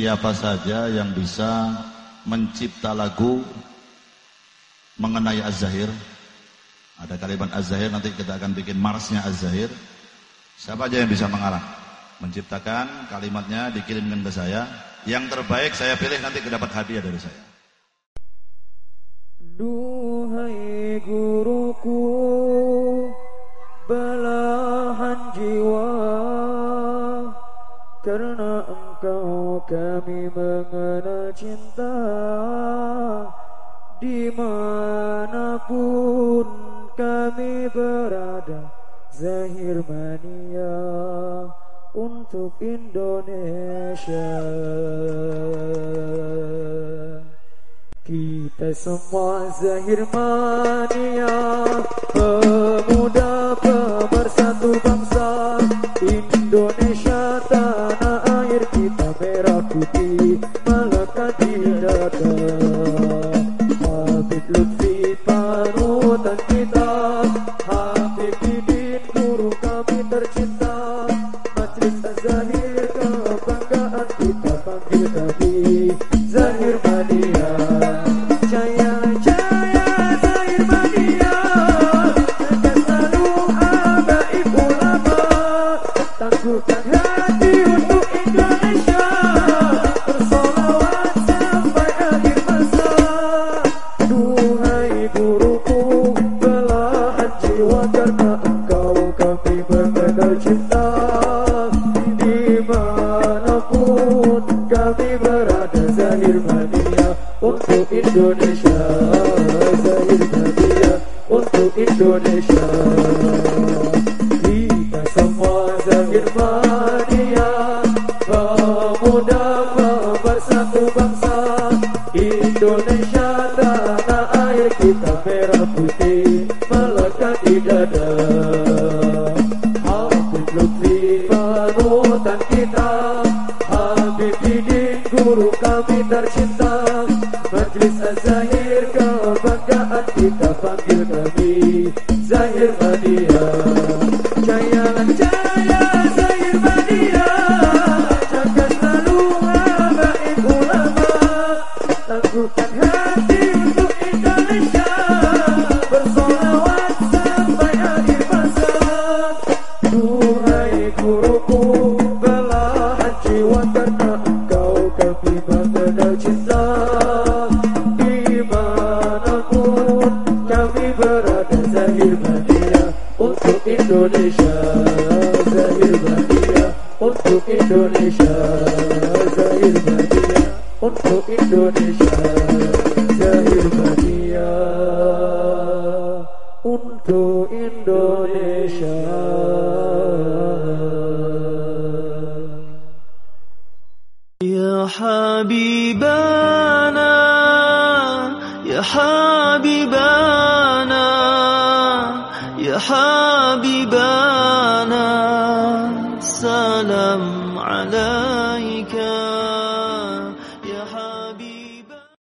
siapa saja yang bisa mencipta lagu mengenai Az-Zahir. Ada kalimat Az-Zahir nanti kita akan bikin marsnya Az-Zahir. Siapa aja yang bisa mengarang, menciptakan kalimatnya dikirimkan ke saya. Yang terbaik saya pilih nanti dapat hadiah dari saya. Duhai guruku belahan jiwa karena engkau kami mengenal cinta Di mana pun kami berada. Zahir mania untuk Indonesia. Kita semua zahir mania Pemuda putih melekat di dada Habib Lutfi panutan kita. Habib Didin guru kami tercinta. Majlis Zahir kebanggaan kita panggil kami. Zahir Mania Jaya Jaya Zahir Mania Jaga selalu abaib ulama Tangguhkan Zahir Mania Untuk Indonesia Zahir Mania Untuk Indonesia. Kita semua Zahir Mania Pemuda pemersatu bangsa. Indonesia tanah air kita merah putih kebanggaan kita panggil kami. Zahir Mania Jaya Jaya Zahir Mania Jaga selalu abaib ulama Tangguhkan hati untuk Indonesia. Bersolawat sampai akhir masa. Duhai guruku belahan jiwa Karena engkau kami mengenal cinta البحرية قلت إندونيسيا زي البحرية قلت إندونيسيا زي البحرية قلت إندونيسيا زي البحرية كنت يا حبيبانا يا حبيبنا حبيبنا سلام عليك.